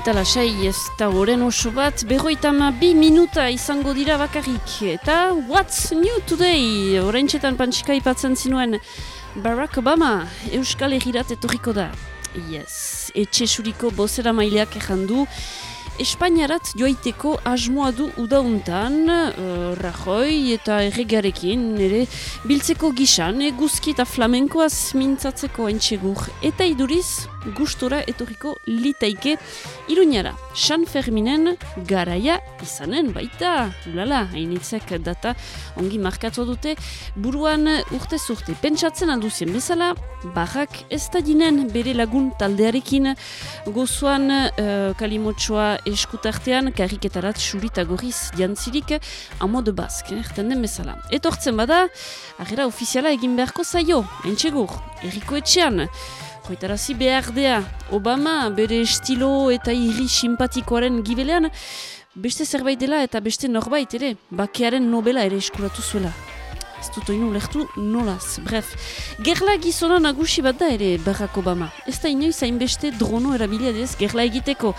Eta lasai ez da horren oso bat, berroitama bi minuta izango dira bakarrik. Eta what's new today? Horrein txetan pantxika ipatzen zinuen Barack Obama Euskal Egirat etorriko da. Yes, etxe suriko bozera maileak du. Espainiarat joaiteko asmoa du udauntan, uh, Rajoy eta erregarekin, nire biltzeko gisan, eguzki eta flamenkoaz mintzatzeko entxegur. Eta iduriz, gustora etorriko litaike iruñara. San Ferminen garaia izanen baita. Ulala, hainitzek data ongi markatu dute. Buruan urte zurte pentsatzen alduzien bezala, barrak ez da dinen bere lagun taldearekin gozuan uh, kalimotxoa eskutartean kariketarat surita gorriz jantzirik amo de bask, eh, den bezala. Etortzen bada, agera ofiziala egin beharko zaio, entxegur, erriko etxean, Koitarazi behar dea, Obama bere estilo eta irri simpatikoaren gibelean, beste zerbait dela eta beste norbait ere, bakearen nobela ere eskuratu zuela. Ez dut oinu lehtu nolaz, bref. Gerla gizona nagusi bat da ere Barack Obama. Ez da inoiz hainbeste drono erabilia dez gerla egiteko.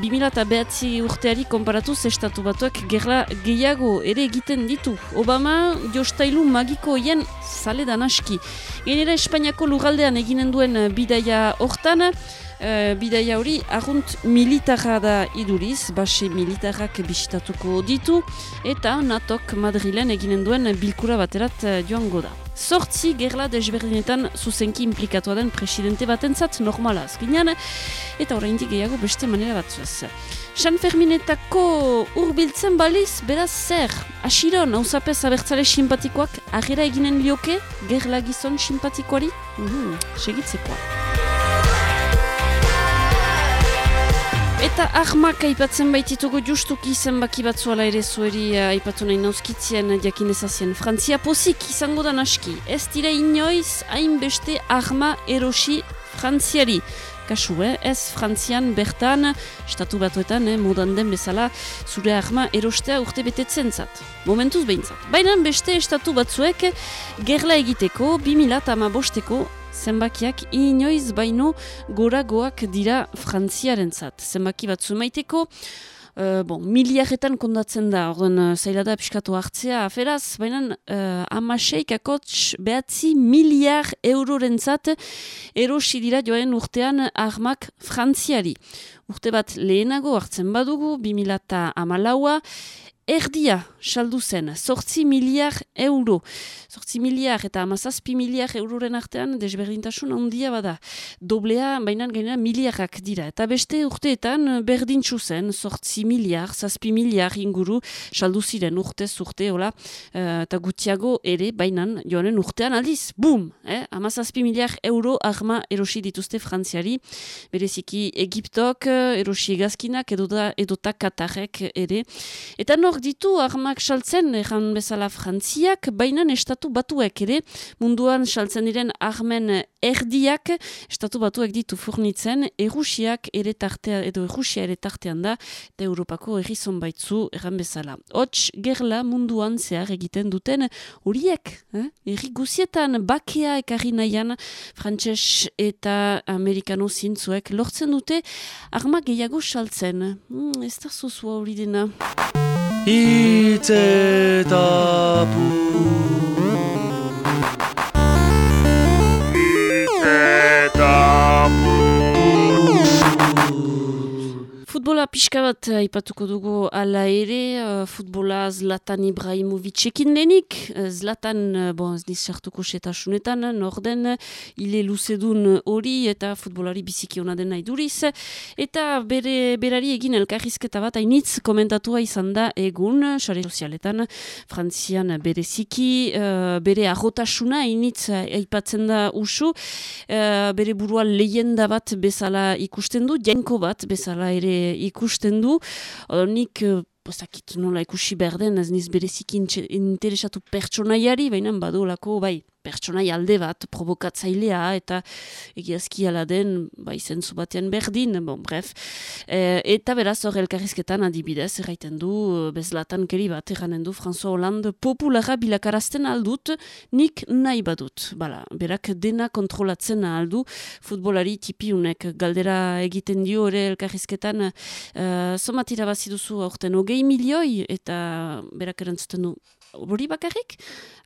2000 urteari konparatuz estatu batuak gerla gehiago ere egiten ditu. Obama jostailu magiko hien zale aski. Genera Espainiako lugaldean eginen duen bidaia hortan, uh, bidaia hori agunt militarra da iduriz, base militarrak bisitatuko ditu, eta natok Madrilen eginen duen bilkura baterat uh, joango da. Zortzi gerla desberdinetan zuzenki implikatu den presidente batentzat normala azkinean, eta oraindik gehiago beste manera batzuez. San Ferminetako urbiltzen baliz, beraz zer, asiron, hausapez abertzale simpatikoak, agera eginen lioke, gerla gizon simpatikoari? Mm segitzekoa. Eta ahmak aipatzen baitituko justuki zenbaki batzuala ere zueri uh, aipatu nahi nauzkitzien jakinezazien. Frantzia pozik izango da naski. Ez dira inoiz hainbeste ahma erosi frantziari. Kasu, eh? ez frantzian bertan, estatu batuetan, eh, modan den bezala, zure ahma erostea urte betetzen zat. Momentuz behintzat. Baina beste estatu batzuek gerla egiteko, 2000 bosteko zenbakiak inoiz baino goragoak dira frantziaren zat. Zenbaki bat zumaiteko, Uh, bon, miliarretan kondatzen da, orden uh, zaila da piskatu hartzea aferaz, baina uh, amaseik akotx behatzi miliar euroren zat erosi dira joaren urtean armak frantziari. Urte bat lehenago hartzen badugu, 2000 amalaua, erdia saldu zen, sortzi miliar euro. Sortzi miliar eta amazazpi miliar euroren artean desberdintasun handia bada. Doblea, baina gainera miliarrak dira. Eta beste urteetan berdintxu zen, sortzi miliar, zazpi miliar inguru saldu ziren urte zurte, hola, uh, eta gutiago ere, baina joanen urtean aldiz, bum! Eh? Amazazpi miliar euro arma erosi dituzte frantziari, bereziki Egiptok, erosi egazkinak, edota, edota Katarek ere. Eta nor ditu armak saltzen erran bezala frantziak, baina estatu batuek ere, munduan saltzen diren armen erdiak, estatu batuek ditu furnitzen, erusiak ere tartea, edo erusia ere tartean da, eta Europako errizon baitzu erran bezala. Hots, gerla munduan zehar egiten duten horiek, eh? erri guzietan bakea ekarri nahian, frantses eta amerikano zintzuek lortzen dute armak gehiago saltzen. Hmm, ez da zuzua hori dena. Itzetapu futbola pixka bat eh, aipatuko dugu ala ere, uh, futbola Zlatan Ibrahimovicekin lenik. Eh, Zlatan, bon, ez niz sartuko setasunetan, norden, hile luzedun hori eta futbolari biziki hona den nahi duriz. Eta bere, berari egin elkarrizketa bat hainitz komentatua izan da egun, sare sozialetan, frantzian bereziki, uh, bere arrotasuna hainitz aipatzen da usu, uh, bere burua lehenda bat bezala ikusten du, jainko bat bezala ere ikusten du, nik Pozakit nola ikusi behar den, ez niz berezik interesatu pertsonaiari, baina badu bai, pertsonai alde bat, provokatzailea, eta egiazki ala den, bai zentzu batean berdin, bon, bref. E, eta beraz hor elkarrizketan adibidez, erraiten du, bezlatan keri bat, erranen du, François Hollande populara bilakarazten aldut, nik nahi badut. Bala, berak dena kontrolatzen aldu, futbolari tipiunek galdera egiten dio ere elkarrizketan, uh, somat irabazi duzu aurten, hogei milioi, eta berak erantzuten du, hori bakarrik?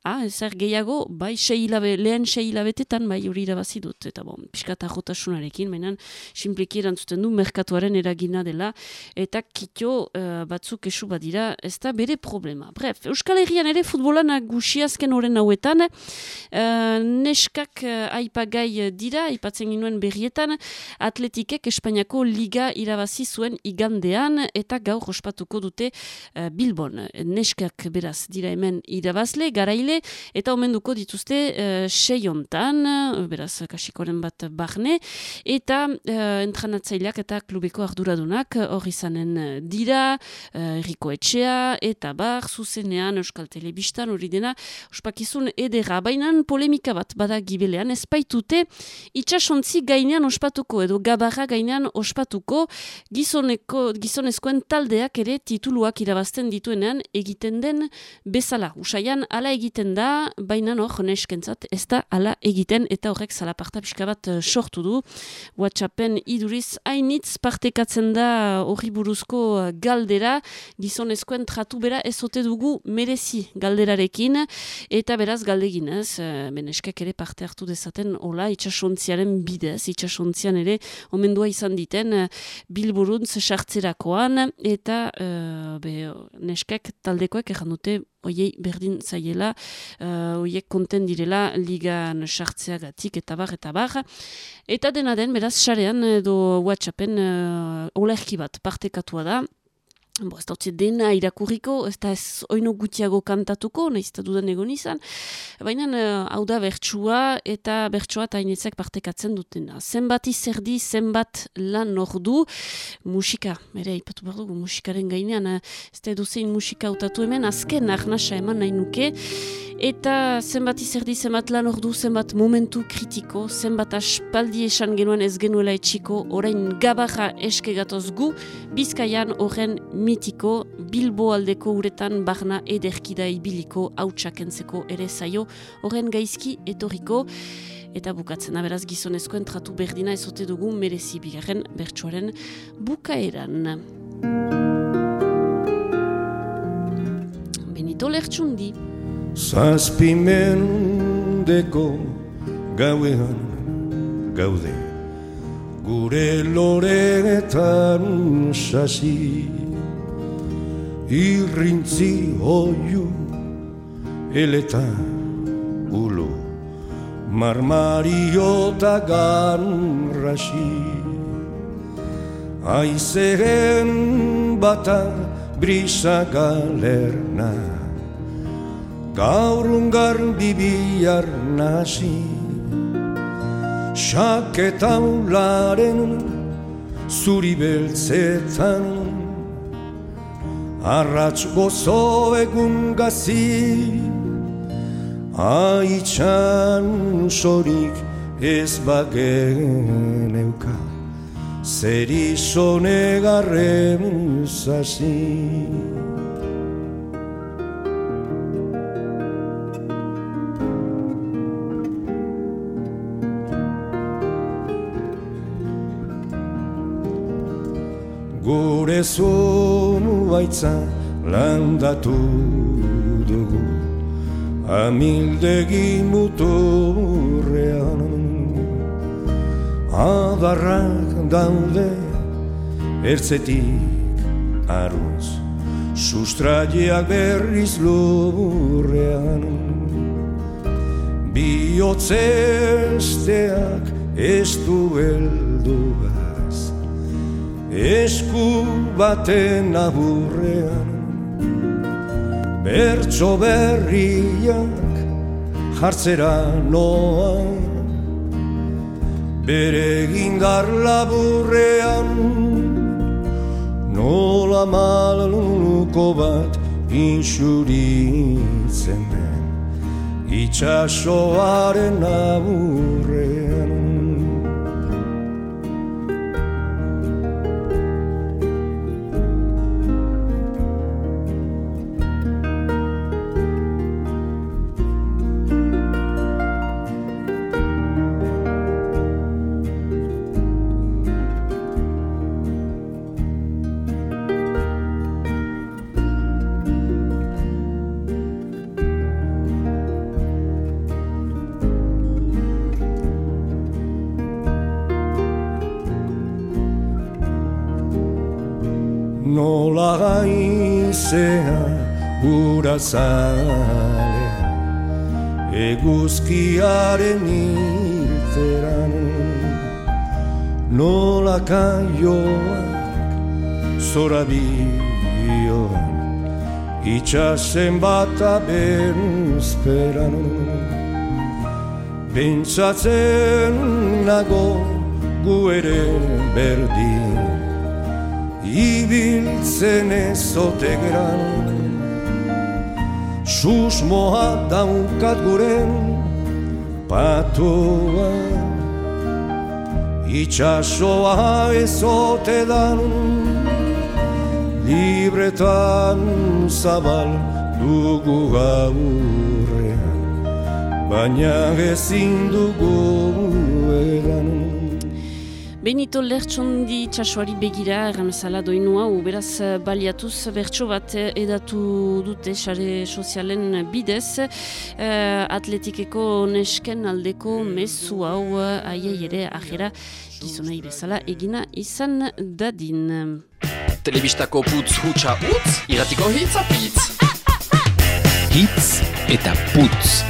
Ah, zer gehiago, bai seilabe, lehen seilabetetan, bai hori irabazi dut. Eta bon, piskata jotasunarekin, mainan, simpliki erantzuten du, merkatuaren eragina dela, eta kitio uh, batzuk esu badira, ez da bere problema. Bref, Euskal Herrian ere futbolan gusiazken horren hauetan, uh, neskak uh, aipagai dira, aipatzen ginuen berrietan, atletikek Espainiako liga irabazi zuen igandean, eta gaur ospatuko dute uh, Bilbon. Neskak beraz dira hemen irabazle, garaile, eta omenduko dituzte uh, sei ontan, beraz kasikoren bat barne, eta uh, entranatzaileak eta klubeko arduradunak hor izanen dira, uh, etxea, eta bar, zuzenean, Euskal Telebistan, hori dena, ospakizun edera, bainan polemika bat bada gibelean, ez baitute itxasontzi gainean ospatuko, edo gabarra gainean ospatuko, gizoneko, gizonezkoen taldeak ere tituluak irabazten dituenean egiten den bezala. Usaian, ala egiten da, baina hor, neskentzat, ez da ala egiten, eta horrek zalaparta pixka bat uh, sortu du. Whatsappen iduriz hainitz partekatzen da horri buruzko uh, galdera, gizonezkoen tratu bera ezote dugu merezi galderarekin, eta beraz galdeginez, uh, beneskak ere parte hartu dezaten, hola, itxasontziaren bidez, itxasontzian ere, omendua izan diten, uh, bilburuntz sartzerakoan, eta uh, be, neskak taldekoek erran dute oiei berdin zaiela, uh, oiek konten direla ligan sartzeagatik eta bar, eta bar. Eta dena den, beraz, xarean edo WhatsAppen uh, olerki bat partekatua da, Bo, ez da dena irakurriko, ez da ez oino gutiago kantatuko, nahiz eta dudan egon izan. Baina uh, hau da bertsua eta bertsua eta inetzak partekatzen dutena. Zenbat izerdi, zenbat lan ordu, musika, ere ipatu behar dugu, musikaren gainean, uh, ez da eduzein musika utatu hemen, azken arnasa eman nahi nuke, Eta zenbat izerdi, zenbat lan ordu, zenbat momentu kritiko, zenbat aspaldi esan genuen ez genuela etxiko, orain gabarra eske gatoz gu, bizkaian horren mitiko, bilbo aldeko uretan barna ederkida ibiliko hautsakentzeko ere zaio, horren gaizki etoriko, eta bukatzen aberaz gizonezkoen tratu berdina ezote dugu merezi bigarren bertsuaren bukaeran. Benito Lertxundi. Zazpimendeko gauean gaude. Gure loretan sasi Irrintzi oiu eleta ulu Marmario eta ganrasi Aizeren bata brisa galerna gaur ungar bibiar nasi Saketa ularen zuri beltzetan. Arratx gozo egun gazi Aitxan sorik ez bagen euka. Zer izone garren gure zumu baitza landatu dugu. Amildegi muturrean. Adarrak daude ertzetik aruz sustraiak berriz lurrean. Bihotzesteak ez du esku baten aburrean bertso berriak jartzera noa bere gindar laburrean nola malaluko bat insuritzen itxasoaren aburrean nola gaizea gura zalea eguzkiaren irteran nola kaioak zora bioan itxasen bat abentzperan Bentsatzen nago gu ere berdin ibiltzen ezote geran Susmoa daukat guren patoa Itxasoa ezote dan Libretan zabal dugu gaurrean. Baina ezin dugu edan Benito lertxondi txasuari begira, erramezala doinua, beraz eh, baliatuz bertso bat eh, edatu dute sare sozialen bidez, uh, atletikeko nesken aldeko mezu hau aiei ere ajera gizonai bezala egina izan dadin. Telebistako putz hutsa utz, iratiko hitz apitz. Hitz eta putz.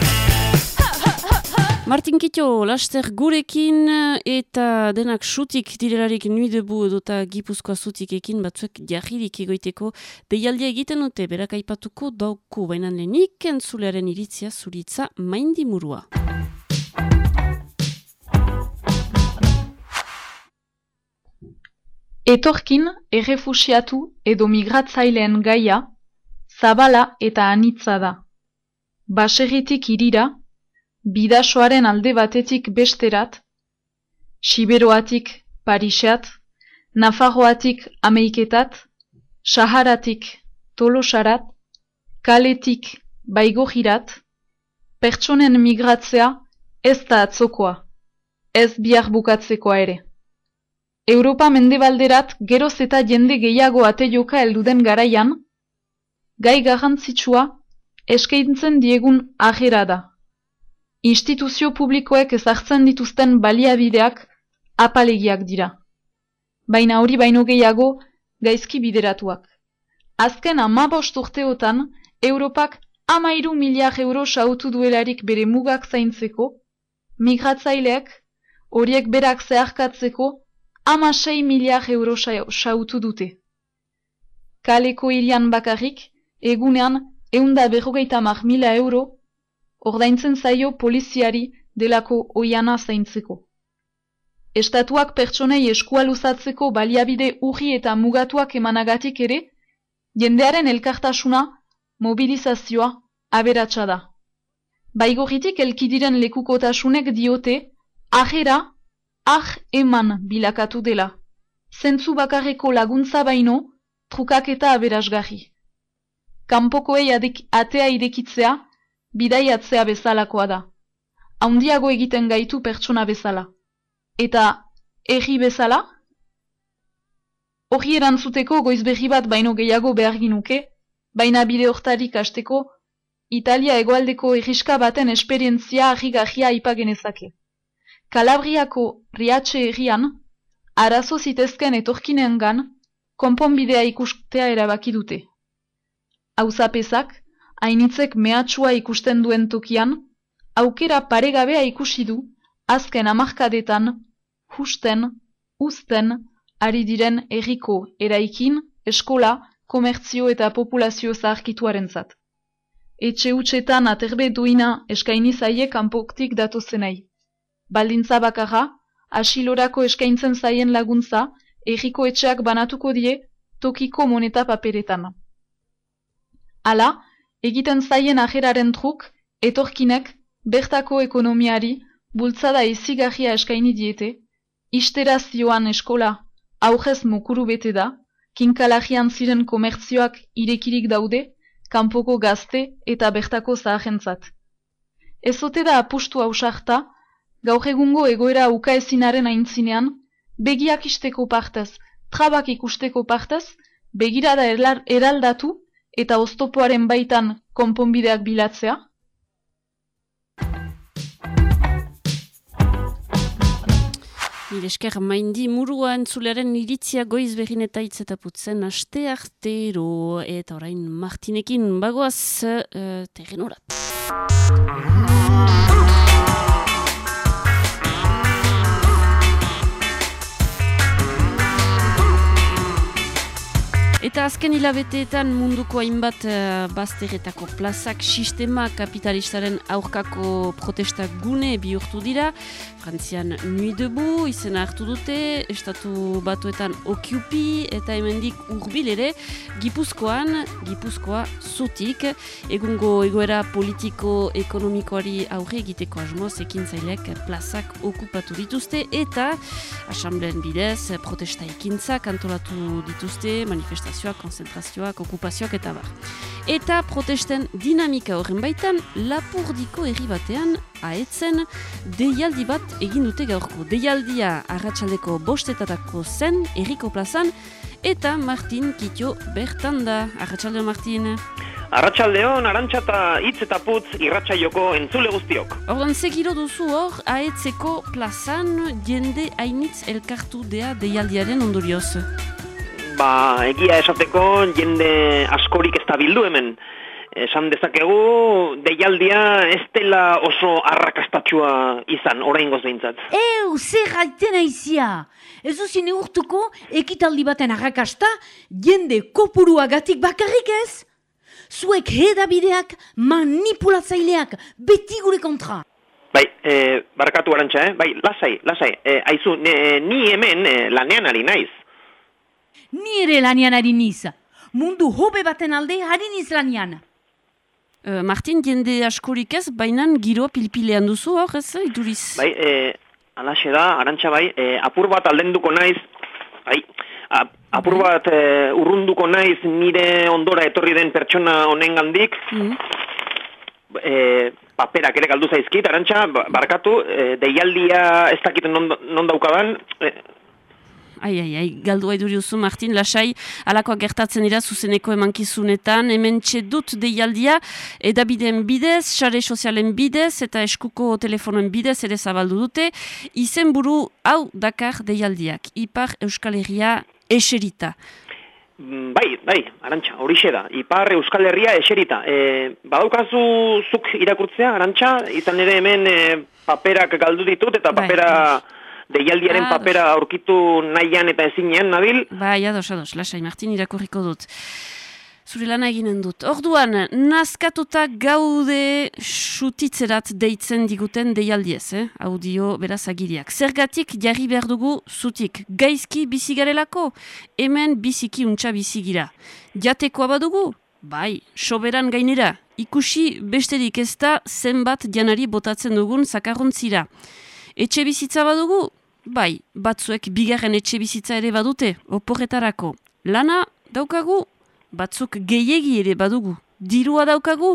Martin Kito, laster gurekin eta denak sutik direlarik nui debu edota gipuzkoa sutik ekin batzuek diahirik egoiteko deialdia egiten dute berak aipatuko dauku bainan lehenik entzulearen iritzia zuritza maindi murua. Etorkin errefusiatu edo migratzaileen gaia zabala eta anitza da. Baserritik irira, bidasoaren alde batetik besterat, Siberoatik Pariseat, Nafarroatik Ameiketat, Saharatik Tolosarat, Kaletik Baigohirat, pertsonen migratzea ez da atzokoa, ez bihar bukatzekoa ere. Europa mendebalderat geroz eta jende gehiago ate joka elduden garaian, gai garrantzitsua eskaintzen diegun ajera da instituzio publikoek ezartzen dituzten baliabideak apalegiak dira. Baina hori baino gehiago gaizki bideratuak. Azken amabost urteotan, Europak amairu miliar euro sautu duelarik bere mugak zaintzeko, migratzaileak horiek berak zeharkatzeko ama sei miliar euro sautu dute. Kaleko irian bakarrik, egunean eunda berrogeita mar mila euro ordaintzen zaio poliziari delako oiana zaintzeko. Estatuak pertsonei eskua luzatzeko baliabide urri eta mugatuak emanagatik ere, jendearen elkartasuna, mobilizazioa, aberatsa da. Baigorritik elkidiren lekukotasunek diote, ahera, ah eman bilakatu dela. Zentzu bakarreko laguntza baino, trukak eta aberasgarri. Kampokoei atea irekitzea, bidaiatzea bezalakoa da. Haundiago egiten gaitu pertsona bezala. Eta erri bezala? Horri erantzuteko goiz berri bat baino gehiago behar ginuke, baina bide hortarik hasteko, Italia egoaldeko erriska baten esperientzia argi-gahia ipagenezake. Kalabriako riatxe errian, arazo zitezken etorkinengan, konponbidea ikustea erabaki dute. Hauzapezak, hainitzek mehatxua ikusten duen tokian, aukera paregabea ikusi du, azken amarkadetan, husten, uzten, ari diren erriko eraikin, eskola, komertzio eta populazio zaharkituaren zat. Etxe utxetan aterbe duina eskaini zaie kanpoktik datozenai. Baldintza bakarra, asilorako eskaintzen zaien laguntza, erriko etxeak banatuko die tokiko moneta paperetan. Hala, egiten zaien ajeraren truk, Etorkinek, bertako ekonomiari, bultzada izigarria eskaini diete, isterazioan eskola, aurrez mukuru bete da, kinkalagian ziren komertzioak irekirik daude, kanpoko gazte eta bertako zahajentzat. Ezote da apustu hausarta, gaur egungo egoera ukaezinaren aintzinean, begiak isteko partez, trabak ikusteko partez, begirada eraldatu eta oztopoaren baitan konponbideak bilatzea? Esker maindi murua entzuleren iritzia goiz behin eta putzen aste artero eta orain Martinekin bagoaz uh, terrenorat. Eta azken hilabeteetan munduko hainbat uh, bazteretako plazak sistema kapitalistaren aurkako protesta gune bihurtu dira. Frantzian Nui Debu izena hartu dute, estatu batuetan Okiupi eta hemendik urbil ere, Gipuzkoan, Gipuzkoa zutik, egungo egoera politiko-ekonomikoari aurre egiteko asmoz ekin zailek plazak okupatu dituzte eta asambleen bidez protesta ekintza kantolatu dituzte manifestazioa manifestazioak, konzentrazioak, okupazioak eta bar. Eta protesten dinamika horren baitan, lapurdiko herri batean, aetzen, deialdi bat egin dute gaurko. Deialdia arratsaldeko bostetatako zen, erriko plazan, eta Martin Kitio bertan da. Arratxaldeo, Martin. Arratxaldeon, arantxata hitz eta putz irratxaioko entzule guztiok. Ordan, segiro duzu hor, aetzeko plazan jende hainitz elkartu dea deialdiaren ondorioz ba, egia esateko jende askorik ez da bildu hemen. Esan dezakegu, deialdia ez dela oso arrakastatxua izan, orain behintzat. Eu, zer gaiten aizia! Ez uzin eurtuko, ekitaldi baten arrakasta, jende kopuruagatik bakarrik ez? Zuek hedabideak, manipulatzaileak, beti gure kontra. Bai, e, barakatu garantxa, eh? Bai, lasai, lasai. E, aizu, ni hemen e, lanean ari naiz ni ere lanian ari niz. Mundu hobe baten alde hari niz lanian. Uh, Martin, jende askorik ez, baina giro pilpilean duzu hor, ez, iduriz? Bai, e, alaxe da, arantxa bai, e, apur bat aldenduko naiz, bai, apur bai. bat e, urrunduko naiz nire ondora etorri den pertsona honen gandik, mm. e, paperak ere galdu zaizkit, arantxa, ba, barkatu, e, deialdia ez dakit non, non daukadan, e, Ai, ai, ai, galdu haiduri uzu, Martin, lasai, alakoa gertatzen dira zuzeneko emankizunetan, hemen dut deialdia, edabideen bidez, xare sozialen bidez, eta eskuko telefonoen bidez ere zabaldu dute, izen buru hau dakar deialdiak, ipar Euskal Herria eserita. Mm, bai, bai, arantxa, hori da. Ipar Euskal Herria eserita. E, badaukazu zuk irakurtzea, arantxa, izan ere hemen e, paperak galdu ditut, eta bai, papera... Bai deialdiaren ah, papera aurkitu nahian eta ezinean, nabil? Bai, ados, ados, lasai, Martin irakurriko dut. Zure lana eginen dut. Orduan, nazkatuta gaude sutitzerat deitzen diguten deialdiez, eh? audio beraz agiriak. Zergatik jarri behar dugu zutik, gaizki bizigarelako, hemen biziki untxa bizigira. Jatekoa badugu? Bai, soberan gainera. Ikusi besterik ez da zenbat janari botatzen dugun zakarrontzira. Etxe bizitza badugu? Bai, batzuek bigarren etxe bizitza ere badute, oporretarako. Lana daukagu, batzuk gehiegi ere badugu. Dirua daukagu,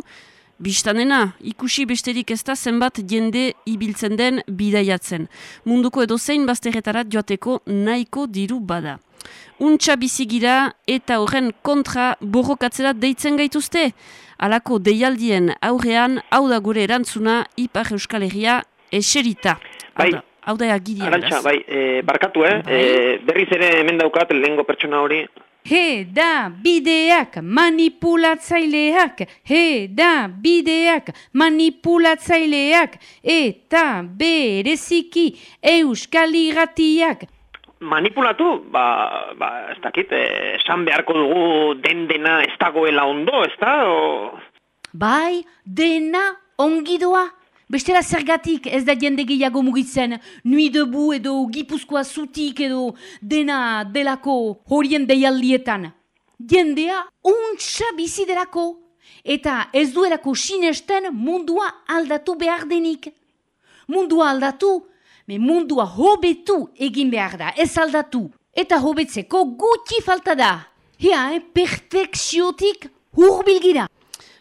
biztanena, ikusi besterik ez da zenbat jende ibiltzen den bidaiatzen. Munduko edozein bazterretarat joateko nahiko diru bada. Untxa bizigira eta horren kontra borrokatzera deitzen gaituzte. Alako deialdien aurrean, hau da gure erantzuna, Ipar Euskal Herria eserita. Bai, hau da agiria. Arantxa, bai, e, barkatu, eh? Bai. E, berriz ere hemen daukat lehengo pertsona hori. He da bideak manipulatzaileak, he da bideak manipulatzaileak, eta bereziki euskal irratiak. Manipulatu, ba, ba ez dakit, eh, esan beharko dugu den dena ez dagoela ondo, ez da? O... Bai, dena ongidoa. Bestela zergatik ez da jende gehiago mugitzen, nui debu edo gipuzkoa zutik edo dena delako horien deialdietan. Jendea untsa bizi delako, Eta ez duelako sinesten mundua aldatu behar denik. Mundua aldatu, me mundua hobetu egin behar da, ez aldatu. Eta hobetzeko guti falta da. Hia, eh, perfekziotik hurbilgira.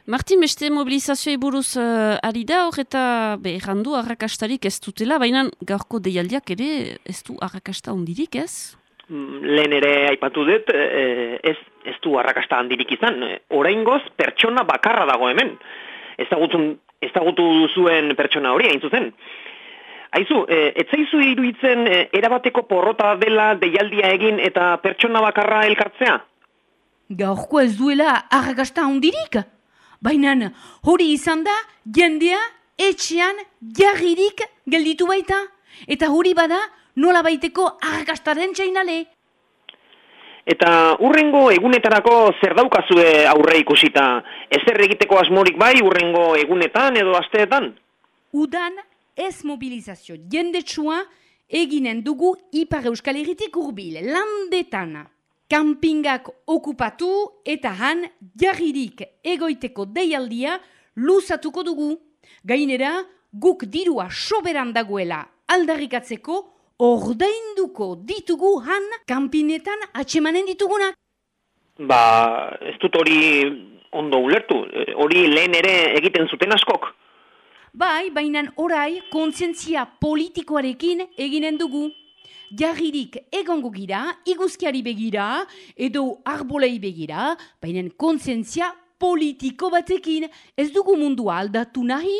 Martin, beste mobilizazioa buruz uh, ari da hor eta errandu arrakastarik ez dutela, baina gaurko deialdiak ere ez du arrakasta ondirik ez? Mm, lehen ere aipatu dut, e, ez, ez du arrakasta handirik izan. Oraingoz pertsona bakarra dago hemen. Ezagutun, ezagutu duzuen pertsona hori hain zuzen. Aizu, e, etzaizu iruditzen e, erabateko porrota dela deialdia egin eta pertsona bakarra elkartzea? Gaurko ez duela arrakasta ondirik? Baina hori izan da, jendea etxean jarririk gelditu baita. Eta hori bada nola baiteko arrakastaren txainale. Eta urrengo egunetarako zer daukazue aurre ikusita? Ezer egiteko asmorik bai urrengo egunetan edo asteetan? Udan ez mobilizazio jendetsua eginen dugu Ipar Euskal Herritik urbil, landetana kampingak okupatu eta han jarririk egoiteko deialdia luzatuko dugu. Gainera, guk dirua soberan dagoela aldarrikatzeko ordainduko ditugu han kampinetan atxemanen ditugunak. Ba, ez dut hori ondo ulertu, hori lehen ere egiten zuten askok. Bai, baina orai kontzientzia politikoarekin eginen dugu jarririk egongo gira, iguzkiari begira, edo arbolei begira, baina kontzentzia politiko batekin. Ez dugu mundua aldatu nahi,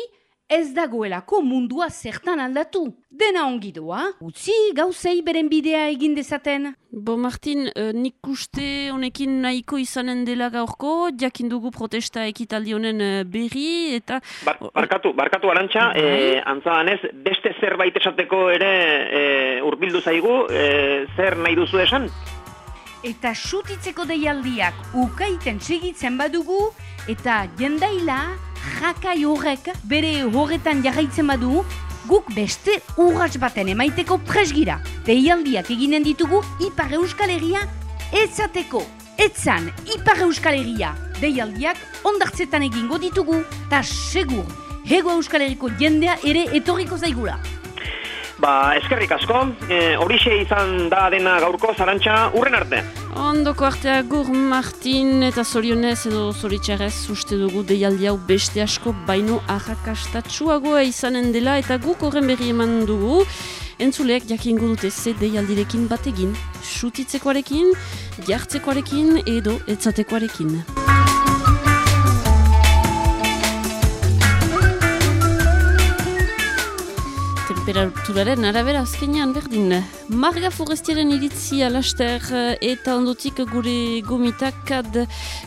ez dagoelako mundua zertan aldatu. Dena ongi doa, utzi gauzei beren bidea egin dezaten. Bo Martin, uh, nik uste honekin nahiko izanen dela gaurko, jakin dugu protesta ekitaldi honen uh, berri, eta... Bar, barkatu, barkatu arantxa, bai. eh, beste zerbait esateko ere eh, urbildu zaigu, eh, zer nahi duzu esan? Eta sutitzeko deialdiak ukaiten segitzen badugu, eta jendaila jakai horrek bere horretan jarraitzen badu, guk beste urratz baten emaiteko presgira. Deialdiak eginen ditugu Ipar Euskal Herria etzateko. Etzan Ipar Euskal Herria deialdiak ondartzetan egingo ditugu, ta segur, hego Euskal Herriko jendea ere etorriko zaigula. Ba, eskerrik asko, e, izan da dena gaurko zarantxa urren arte. Ondoko artea gur Martin eta zorionez edo zoritxarrez uste dugu deialdi hau beste asko baino ahakastatxuagoa izanen dela eta guk horren berri eman dugu. Entzuleak jakingo dute ze deialdirekin bategin, sutitzekoarekin, jartzekoarekin edo etzatekoarekin. Temperaturaren arabera azkenean berdin. Marga Forestiaren iritzia laster eta ondotik gure gomitakad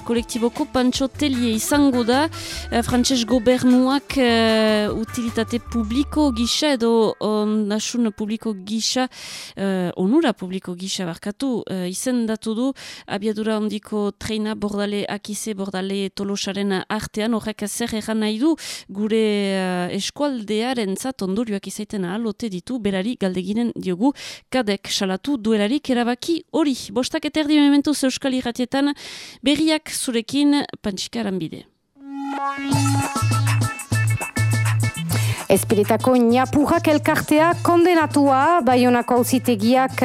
kolektiboko Pancho Telie izango da eh, frantses gobernuak uh, utilitate publiko gisa edo ondasun publiko gisa uh, onura publiko gisa barkatu uh, izendatu du abiadura ondiko treina bordale akize bordale tolosaren artean horrek zer egan nahi du gure uh, eskualdearen zat ondorioak izaiten alote ditu berari galdeginen diogu kadek salatu duelarik erabaki hori. Bostak eta erdi mementu zeuskal irratietan berriak zurekin pantxikaran bide. Espiritako Niapurrak elkartea kondenatua, Bayonako auzitegiak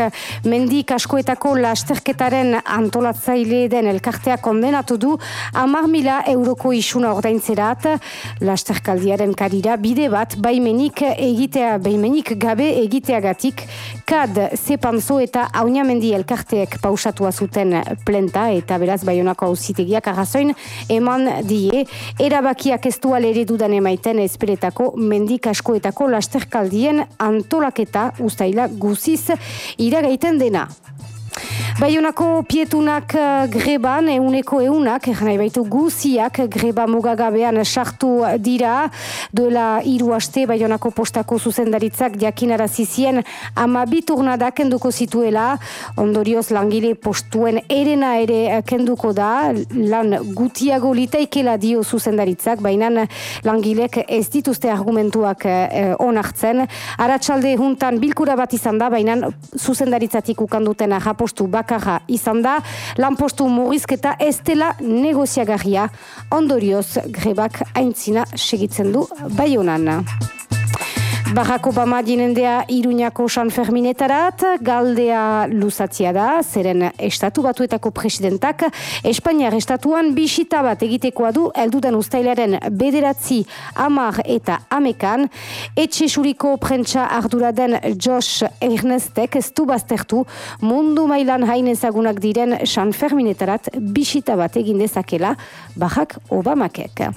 mendik askoetako lasterketaren antolatzaile den elkartea kondenatu du, amar mila euroko isuna ordaintzerat, lasterkaldiaren karira bide bat, baimenik egitea, baimenik gabe egiteagatik, kad zepanzo eta aunamendi elkarteek pausatua zuten plenta, eta beraz Bayonako auzitegiak arrazoin eman die, erabakiak ez dual eredudan emaiten mendik mendik askoetako lasterkaldien antolaketa ustaila guziz iragaiten dena. Baionako pietunak uh, greban, euneko eunak, nahi baitu guziak greba mugagabean sartu dira, duela hiru aste Baionako postako zuzendaritzak jakinara zizien ama biturna kenduko zituela, ondorioz langile postuen erena ere kenduko da, lan gutiago litaikela dio zuzendaritzak, baina langilek ez dituzte argumentuak eh, onartzen. Aratsalde juntan bilkura bat izan da, baina zuzendaritzatik ukanduten ahapostu sindikatu bakarra izan da, lanpostu murrizketa ez dela negoziagarria, ondorioz grebak aintzina segitzen du bai honan. Barack Obama dinendea Iruñako San Ferminetarat, galdea luzatzia da, zeren estatu batuetako presidentak, Espainiar estatuan bisita bat egitekoa du, eldudan ustailaren bederatzi amar eta amekan, etxe suriko prentsa ardura den Josh Ernestek ez du baztertu mundu mailan hain ezagunak diren San Ferminetarat bisita bat egin dezakela Barack Obamakek.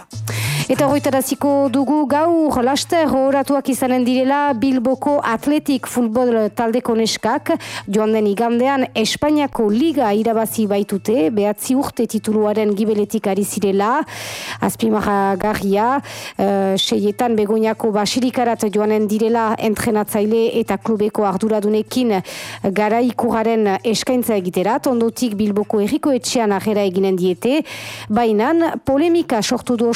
Eta horretaraziko dugu gaur laster horatuak izanen direla Bilboko Atletik Futbol taldeko neskak. Joan den igandean Espainiako Liga irabazi baitute, behatzi urte tituluaren gibeletik ari zirela, azpimarra garria, uh, seietan begoinako basirikarat joanen direla entrenatzaile eta klubeko arduradunekin gara ikuraren eskaintza egiterat, ondotik Bilboko erriko etxean agera eginen diete, bainan polemika sortu du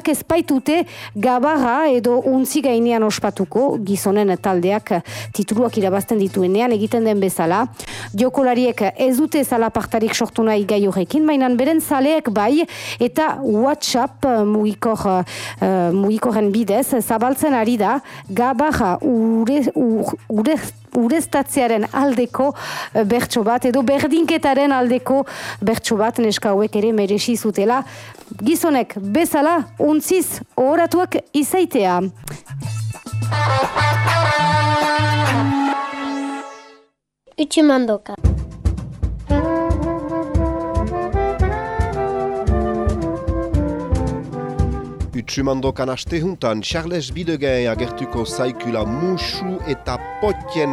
gizonak ezpaitute gabarra edo untzi gainean ospatuko gizonen taldeak tituluak irabazten dituenean egiten den bezala. Jokolariek ez dute zalapartarik sortu nahi gai horrekin, mainan beren zaleek bai eta WhatsApp mugikor, uh, mugikorren bidez zabaltzen ari da gabarra ure, ure, ureztatzearen aldeko eh, bertso bat, edo berdinketaren aldeko bertso bat, neska hauek ere merezi zutela. Gizonek, bezala, untziz, oratuak izaitea. Utsumandoka. Utsumandokan astehuntan, Charles Bidegen agertuko zaikula musu eta potien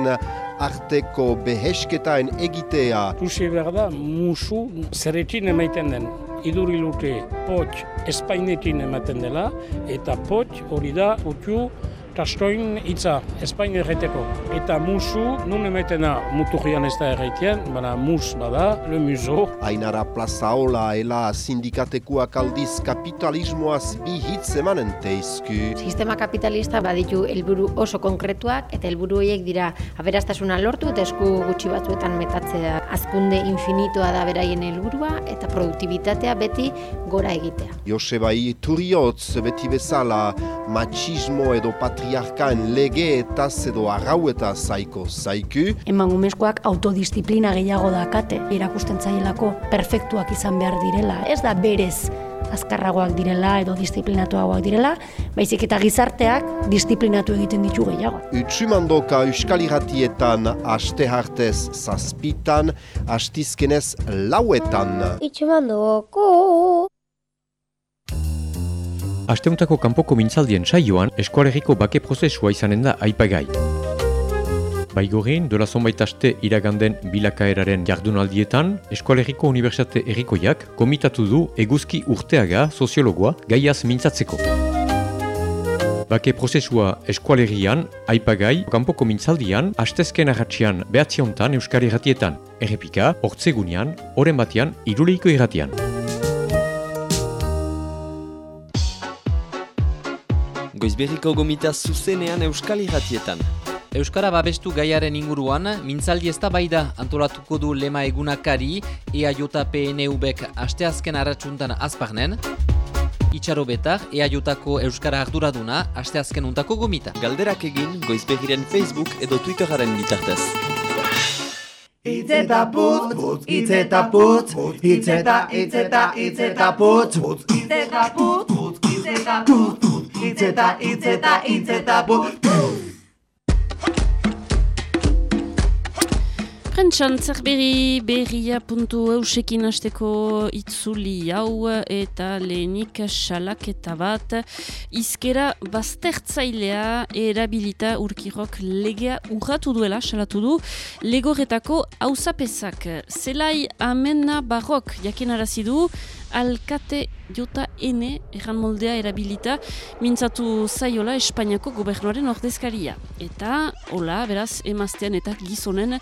arteko behesketain egitea. Tusi behar da, musu zeretin emaiten den. Idurilute pot espainetin ematen dela, eta pot hori da, utxu, kastoin itza, Espain erreteko. Eta musu, nun emetena muturrian ez da erretien, baina mus bada, le muso. Ainara plazaola, ela sindikatekuak aldiz kapitalismoaz bi hitz emanen teizku. Sistema kapitalista baditu helburu oso konkretuak, eta helburu horiek dira aberastasuna lortu eta esku gutxi batzuetan metatzea. Azkunde infinitoa da beraien helburua eta produktibitatea beti gora egitea. Josebai Turiotz beti bezala machismo edo patri patriarkaen lege eta edo arrau eta zaiko zaiku. Emakumezkoak autodisziplina gehiago dakate, irakusten zailako perfektuak izan behar direla. Ez da berez azkarragoak direla edo disiplinatuagoak direla, baizik eta gizarteak disiplinatu egiten ditu gehiago. Utsumandoka euskal irratietan aste hartez zazpitan, astizkenez lauetan. Utsumandoko! Asteuntako kanpoko mintzaldien saioan eskualeriko bake prozesua izanen da aipagai. Baigorin, dola zonbait aste iraganden bilakaeraren jardunaldietan, Eskualeriko Unibertsitate Erikoiak komitatu du eguzki urteaga soziologoa gaiaz mintzatzeko. Bake prozesua eskualerian, aipagai, kanpoko mintzaldian, astezken ahatxian behatziontan Euskari erratietan, errepika, hortzegunean, oren batean, iruleiko irratian. Goizberriko gomita zuzenean Euskal Irratietan. Euskara babestu gaiaren inguruan, mintzaldi ez da antolatuko du lema egunakari EAJPNU-bek asteazken arratsuntan azparnen, Itxaro betar, EAJako Euskara arduraduna asteazken untako gomita. Galderak egin Goizberriren Facebook edo Twitteraren bitartez. Itzeta putz, putz, itzeta putz, itzeta, itzeta, itzeta putz, itzeta putz, putz, itzeta itzeta, itzeta, itzeta. Prentxan, zer berri berria puntu eusekin hasteko itzuli hau eta lehenik salak eta bat izkera baztertzailea erabilita urkirok legea urratu duela, salatu du, legorretako hausapezak. Zelai amena barrok jakin arazidu, alkate jota ene erran moldea erabilita mintzatu zaiola Espainiako gobernuaren ordezkaria. Eta, hola, beraz, emaztean eta gizonen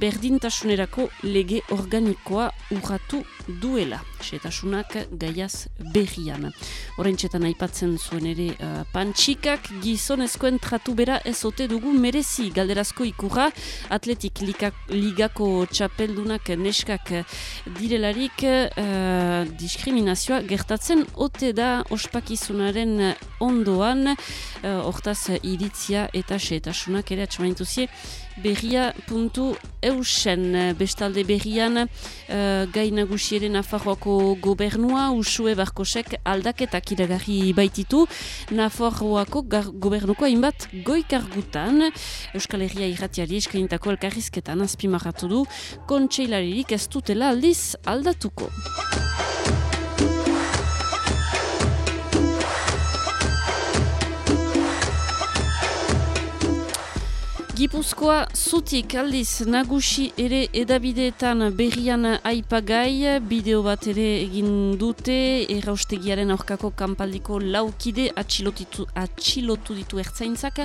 berdintasunerako lege organikoa urratu duela. Setasunak gaiaz berrian. Horein txetan aipatzen zuen ere uh, pantxikak gizonezkoen tratu bera ezote dugu merezi galderazko ikurra atletik ligako txapeldunak neskak direlarik uh, diskriminazioa gertatzen ote da ospakizunaren ondoan uh, hortaz iritzia eta setasunak ere atxamaintuzie berria puntu eusen. Bestalde berrian uh, gai nagusieren afarroako gobernua usue barkosek aldaketak iragarri baititu. Nafarroako gobernuko hainbat goikargutan Euskal Herria irratiari eskainitako elkarrizketan azpimarratu du. Kontseilaririk ez dutela aldiz aldatuko. Gipuzkoa zutik aldiz nagusi ere edabideetan berrian aipagai, bideo bat ere egin dute, erraustegiaren aurkako kanpaldiko laukide atxilotu ditu ertzaintzak,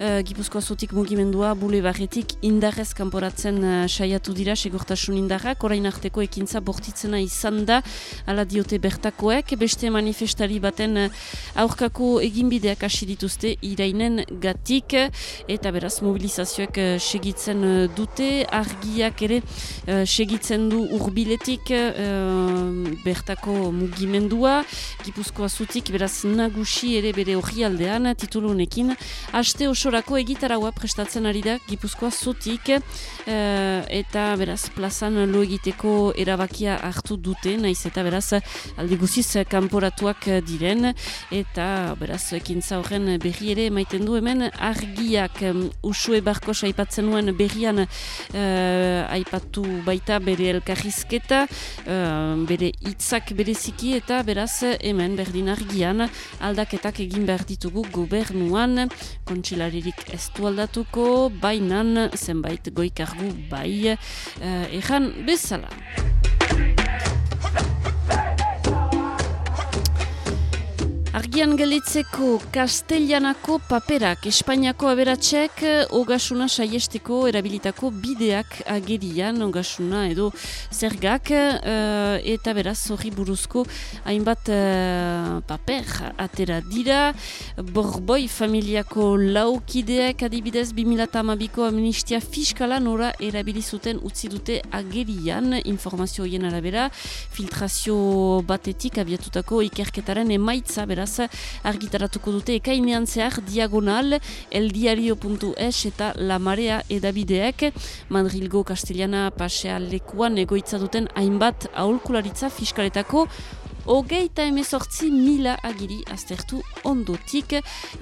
uh, Gipuzkoa zotik mugimendua bule barretik indarrez kanporatzen uh, saiatu dira segurtasun indarrak, orain arteko ekintza bortitzena izan da, ala diote bertakoek, beste manifestari baten uh, aurkako eginbideak hasi dituzte irainen gatik, eta beraz mobilizazioek uh, segitzen dute, argiak ere uh, segitzen du urbiletik uh, bertako mugimendua, Gipuzkoa zutik beraz nagusi ere bere hori aldean, titulu honekin, haste oso osorako egitaraua prestatzen ari da Gipuzkoa zutik uh, eta beraz plazan lo egiteko erabakia hartu dute naiz eta beraz aldi guziz kanporatuak diren. Eta beraz ekintza horren berri ere maiten du hemen. Argiak usue barko aipatzen nuen berrian uh, aipatu baita bere elkarrizketa uh, bere hitzak bereziki. Eta beraz hemen berdin argian aldaketak egin behar ditugu gobernuan. Kontsilari horirik ez du aldatuko, bainan zenbait goikargu bai, uh, erran bezala. Argian gelitzeko Castellanako paperak. Espainiako aberatsek ogasuna saiesteko erabilitako bideak agerian ogasuna edo zergak uh, eta beraz horri buruzko hainbat uh, paper atera dira. Borboi familiako laukideak adibidez 2008ko amnistia fiskala nora erabilizuten utzi dute agerian. Informazio hien arabera filtrazio batetik abiatutako ikerketaren emaitza beraz beraz argitaratuko dute ekainean zehar diagonal eldiario.es eta la marea edabideek Madrilgo Castellana pasea lekuan egoitza duten hainbat aholkularitza fiskaletako Ogeita emezortzi mila agiri aztertu ondotik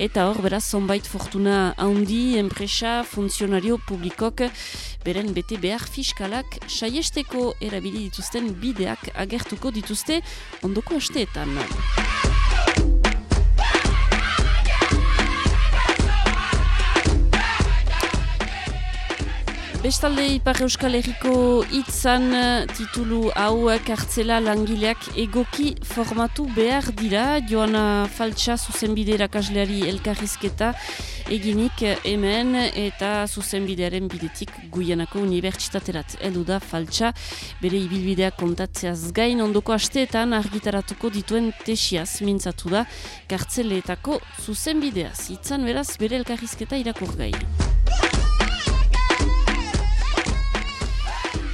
eta hor beraz zonbait fortuna handi, enpresa, funtzionario publikok beren bete behar fiskalak saiesteko erabili dituzten bideak agertuko dituzte ondoko hasteetan. Bestalde Ipar Euskal Herriko itzan eh, titulu hau kartzela langileak egoki formatu behar dira. Joana Faltsa zuzenbide erakasleari elkarrizketa eginik hemen eta zuzenbidearen bidetik Guianako Unibertsitaterat. Elu da Faltsa bere ibilbidea kontatzeaz gain ondoko asteetan argitaratuko dituen tesiaz mintzatu da kartzeleetako zuzenbideaz. Itzan beraz bere elkarrizketa irakur gai.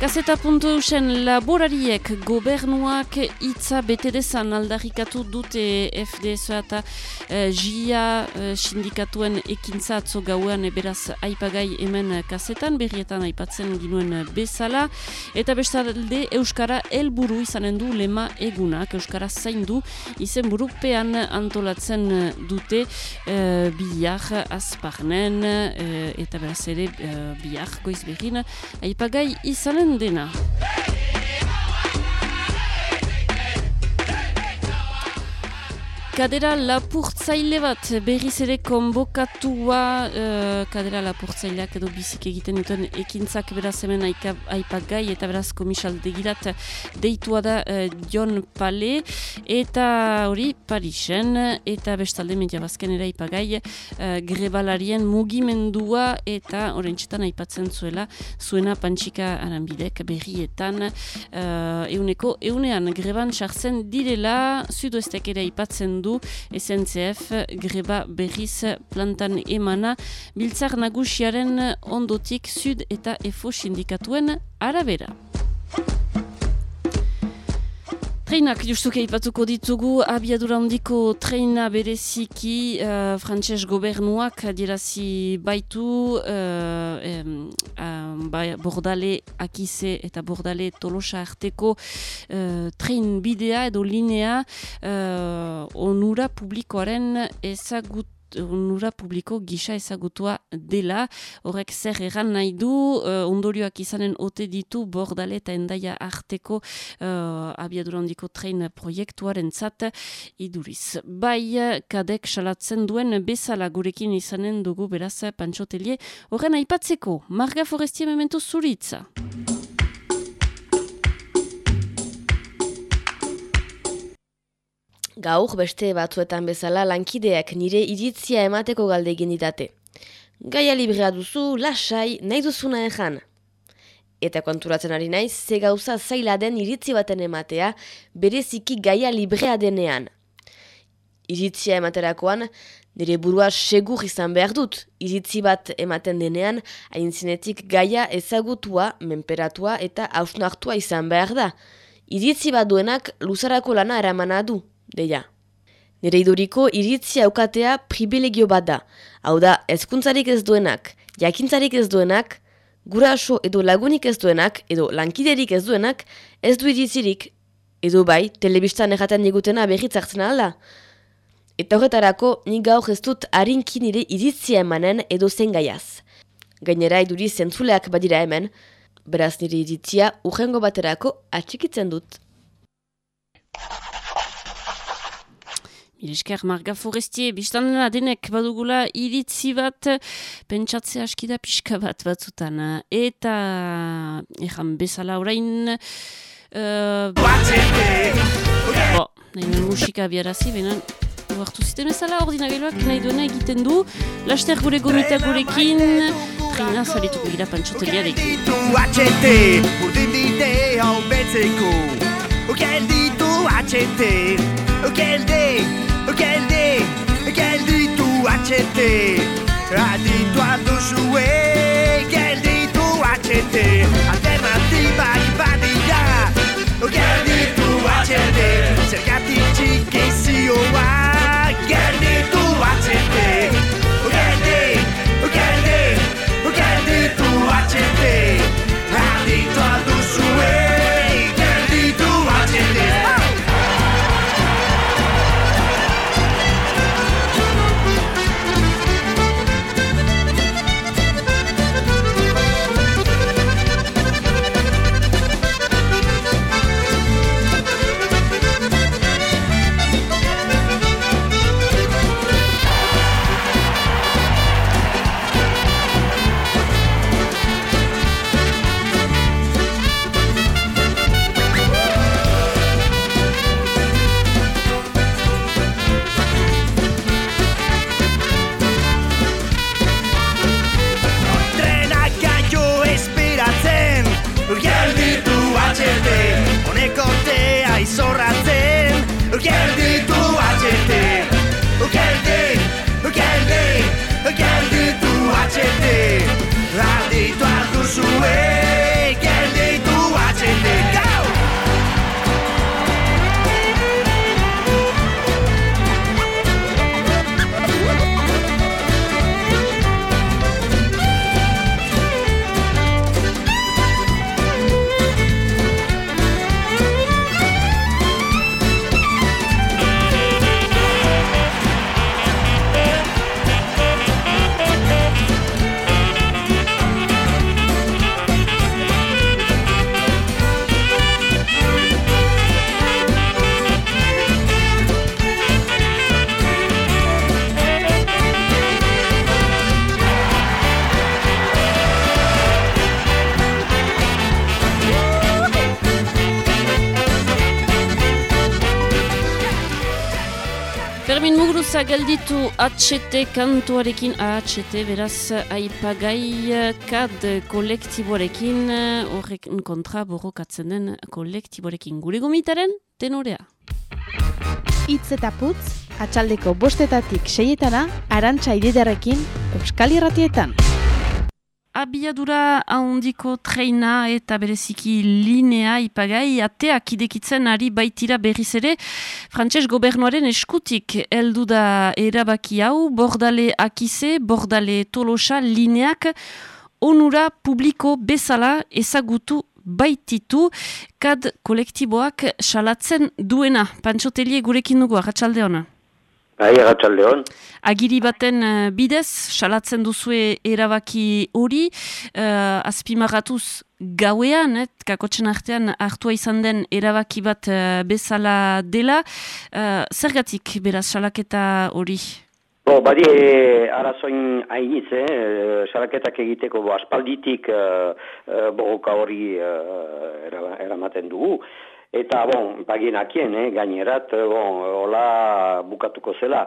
Gazeta puntu eusen laborariek gobernuak hitza bete dezan aldarrikatu dute FDSA eta eh, JIA eh, sindikatuen ekintza atzo gauean beraz aipagai hemen kasetan, berrietan aipatzen ginuen bezala. Eta bestalde Euskara helburu izanen du lema egunak, Euskara zaindu izen burupean antolatzen dute eh, bihar azparnen eh, eta beraz ere eh, bihar goiz berrin aipagai izanen dena. Kadera lapurtzaile bat berriz ere konbokatua uh, kadera lapurtzaileak edo bizik egiten duten ekintzak beraz hemen aipak gai eta beraz komisaldegirat deitua da uh, John Pale. Eta hori Parisen eta bestalde media bazken ere aipagai uh, grebalarien mugimendua eta orentxetan aipatzen zuela zuena pantxika aranbidek berrietan uh, euneko eunean greban sartzen direla zuduestek ere aipatzen du SNCF greba berriz plantan emana biltzar nagusiaren ondotik sud eta efo sindikatuen arabera. Treinak justuke ipatuko ditugu. Abiadura handiko treina bereziki uh, frantses gobernuak dirazi baitu uh, um, bordale akize eta bordale tolosa arteko uh, trein bidea edo linea uh, onura publikoaren ezagut onura publiko gisa ezagutua dela. Horrek zer erran nahi du, uh, ondorioak izanen ote ditu bordale eta endaia arteko uh, abiadurandiko train proiektuaren zat iduriz. Bai, kadek salatzen duen bezala gurekin izanen dugu beraz pantxotelie. Horren aipatzeko, Marga Forestie memento zuritza. Gaur beste batzuetan bezala lankideak nire iritzia emateko galde egin ditate. Gaia librea duzu, lasai, nahi duzuna ezan. Eta konturatzen ari naiz, ze gauza zaila den iritzi baten ematea, bereziki gaia librea denean. Iritzia ematerakoan, nire burua segur izan behar dut, iritzi bat ematen denean, hain zinetik gaia ezagutua, menperatua eta hausnartua izan behar da. Iritzi bat duenak luzarako lana eramana du deia. Nire iduriko iritzi aukatea privilegio bat da. Hau da, ezkuntzarik ez duenak, jakintzarik ez duenak, guraso edo lagunik ez duenak, edo lankiderik ez duenak, ez du iritzirik. Edo bai, telebistan erraten digutena berriz hartzen alda. Eta horretarako, nik gaur ez dut harinki nire iritzia emanen edo zen gaiaz. Gainera iduri zentzuleak badira hemen, beraz nire iritzia urrengo baterako atxikitzen dut. Milesker Marga Forestie, biztan denek badugula iritzi bat, pentsatze askida pixka bat batzutan. Eta, ezan bezala orain... Uh, bo, nahi musika biarazi, benen, hartu ziten bezala, ordinageloak nahi duena egiten du, laster gure gomita gurekin, trina zarituko gira pantsoteliarekin. Urdin dite hau betzeko, okelditu atxete, okelde, geldi, gelditu atxete Aditu alduzue, gelditu atxete Alternatiba HT kantuarekin HT beraz aipagai kad kolektiboarekin horrek kontra borrokatzen den kolektiboarekin gure gomitaren tenorea. Itz eta putz, atxaldeko bostetatik seietana, arantxa ididarekin Euskal Irratietan abiadura ahondiko treina eta bereziki linea ipagai ateak idekitzen ari baitira berriz ere frantses gobernuaren eskutik heldu da erabaki hau bordale akize, bordale tolosa lineak onura publiko bezala ezagutu baititu kad kolektiboak salatzen duena. Pantxotelie gurekin dugu, agatxalde hona. Bai, agatxalde hon. Agiri baten uh, bidez, salatzen duzue erabaki hori, uh, azpimaratuz gauean, eh, kakotxen artean hartua izan den erabaki bat uh, bezala dela. Uh, zergatik, beraz, salaketa hori? Bo, badi, arazoin hainitz, eh, salaketak egiteko, bo, aspalditik uh, uh, borroka hori uh, eramaten dugu. Eta, bon, baginakien, eh, gainerat, eh, bon, hola bukatuko zela.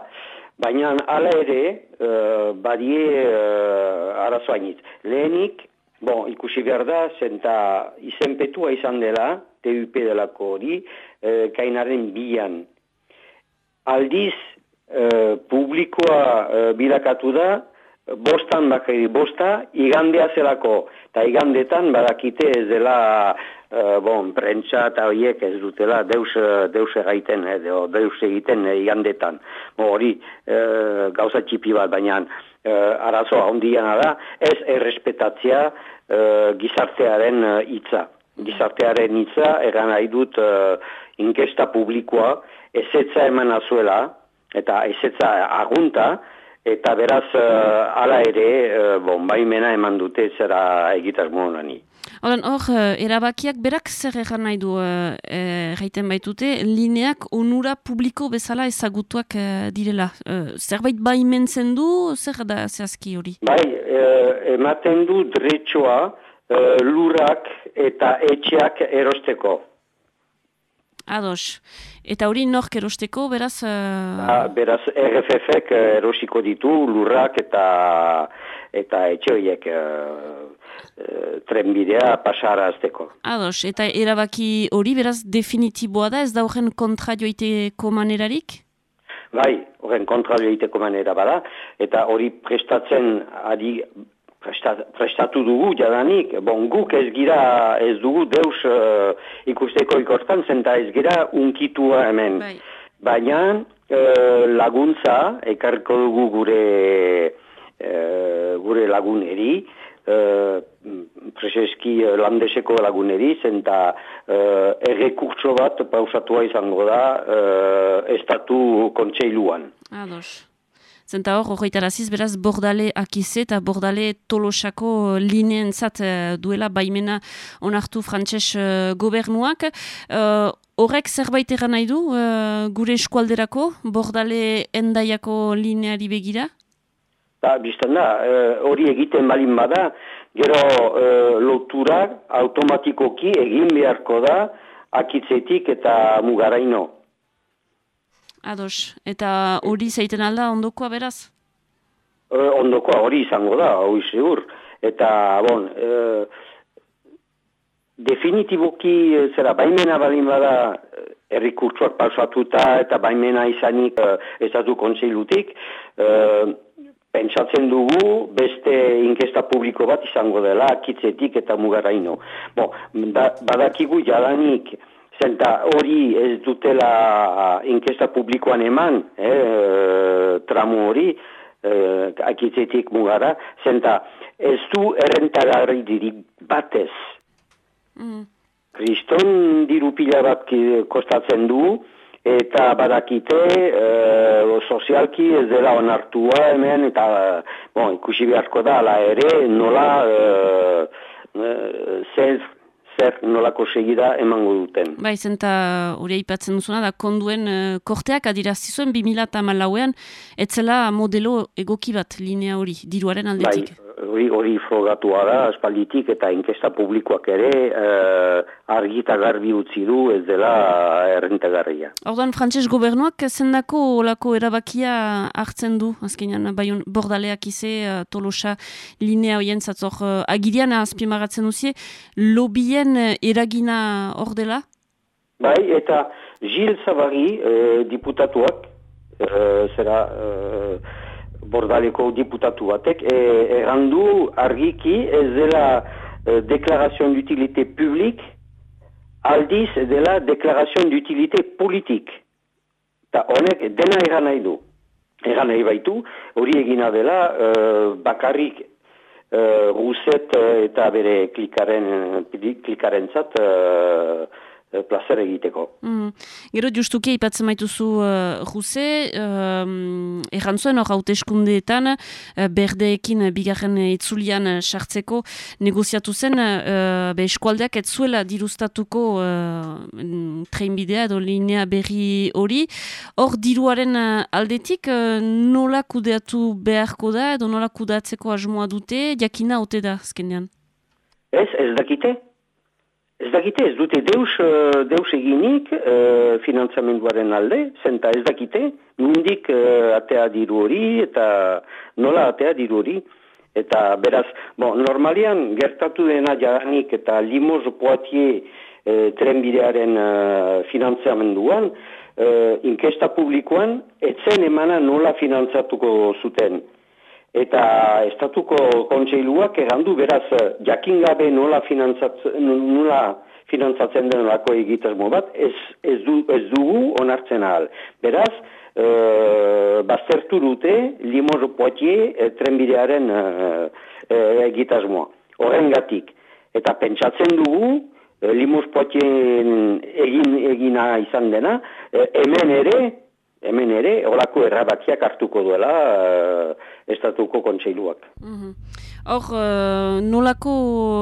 Baina, ala ere, uh, badie uh, arazoa Lehenik, bon, ikusi behar da, zenta izenpetua izan dela, TUP delako hori, uh, kainaren bian. Aldiz, uh, publikoa uh, bilakatu da, bostan bakari bosta, igandea zelako, eta igandetan badakite ez dela uh, bon, prentsa eta horiek ez dutela deus, uh, deus egiten, eh, deus egiten eh, igandetan. hori uh, gauza txipi bat, baina uh, arazoa ondiana da, ez errespetatzea uh, gizartearen hitza. Gizartearen hitza, eran nahi dut uh, inkesta publikoa, ezetza eman azuela, eta ezetza agunta, eta beraz uh, ala ere uh, bon, baimena eman dute zera egitasmo honani. Horan, hor, uh, erabakiak berak zer egan nahi du uh, baitute, lineak onura publiko bezala ezagutuak direla. Zerbait baimentzen du, zer da zehazki hori? Bai, ematen du dretsoa lurak eta etxeak erosteko. Ados. Eta hori nork erosteko, beraz... Uh... beraz, RFF-ek erosiko ditu lurrak eta eta etxoiek uh, uh, trenbidea pasara azteko. Ados, eta erabaki hori beraz definitiboa da, ez da horren kontra joiteko manerarik? Bai, horren kontra joiteko manera bada, eta hori prestatzen ari prestatu dugu jadanik, bon guk ez gira ez dugu deus uh, ikusteko ikortan zenta ez gira unkitua hemen. Bai. Baina uh, laguntza, ekarko dugu gure uh, gure laguneri, uh, preseski landeseko laguneri, zenta uh, errekurtso bat pausatua izango da uh, estatu kontseiluan. Ados. Zenta hor, horretaraziz, beraz, bordale akize eta bordale tolosako lineen zat uh, duela baimena onartu frantses uh, gobernuak. Uh, horrek zerbait eran nahi du uh, gure eskualderako, bordale endaiako lineari begira? Da, bizten da, hori egiten balin bada, gero uh, loturak automatikoki egin beharko da akitzetik eta mugaraino. Ados, eta hori zeiten alda ondokoa beraz? E, ondokoa hori izango da, hori segur. Eta, bon, e, definitiboki, zera, baimena balin bada, errikurtsuak pasatuta eta baimena izanik e, ezatu kontseilutik, e, pentsatzen dugu beste inkesta publiko bat izango dela, kitzetik eta mugaraino. Bon, badakigu jadanik, Zenta hori ez dutela inkesta publikoan eman, eh, tramu hori, eh, akitzetik mugara, zenta ez du errentagarri dirik batez. Mm. Kriston diru pila bat kostatzen du, eta badakite e, sozialki ez dela onartua hemen, eta bon, ikusi beharko da, ala ere, nola e, e, zer nolako segida emango duten. Bai, zenta hori aipatzen duzuna da konduen uh, korteak adirazti zuen 2000 eta malauean, etzela modelo egoki bat linea hori, diruaren aldetik. Bai, hori hori frogatua da, espalditik eta inkesta publikoak ere uh, argita garbi utzi du ez dela errentagarria. Ordan frantses gobernuak zendako olako erabakia hartzen du, azkenean, baion bordaleak ize, uh, tolosa linea hoien zatzor uh, agirian azpimaratzen duzie, lobien eragina hor dela? Bai, eta Gil Zavari, uh, diputatuak, uh, zera... Uh, bordaleko diputatu batek, e, errandu argiki ez dela e, deklarazioan d'utilite publik, aldiz dela deklarazioan d'utilite politik. Ta honek dena eran nahi du. Eran nahi baitu, hori egina dela e, bakarrik e, ruset eta bere klikaren, klikaren zat, e, plazer egiteko. Mm. Gero justuki aipatzen maituzu uh, Juse, um, errantzuen hor hauteskundeetan uh, berdeekin uh, bigarren itzulian sartzeko negoziatu zen uh, be eskualdeak ez zuela dirustatuko uh, treinbidea edo linea berri hori. Hor diruaren aldetik uh, nola kudeatu beharko da edo nola kudeatzeko asmoa dute, jakina ote da azkenean? Ez, ez dakite. Ez dakite, ez dute deus, uh, deus eginik uh, finantzamenduaren alde, zenta ez dakite, nundik uh, atea diru hori eta nola atea diru hori. Eta beraz, bon, normalian gertatu dena jaranik eta limoz poatie uh, trenbidearen uh, finantzamenduan, uh, inkesta publikoan, etzen emana nola finantzatuko zuten. Eta estatuko kontseiluak egandu beraz jakin gabe nola, nola finantzatzen den lako egitasmo bat, ez, ez, du, ez dugu onartzen ahal. Beraz, e, baztertu dute Limoz Poitier e, trenbidearen e, e, egitasmoa. Horren gatik. Eta pentsatzen dugu, e, Limoz Poitier egin, egina izan dena, e, hemen ere, hemen ere, olako errabakiak hartuko duela uh, estatuko kontseiluak. Mhm. Hor, uh, nolako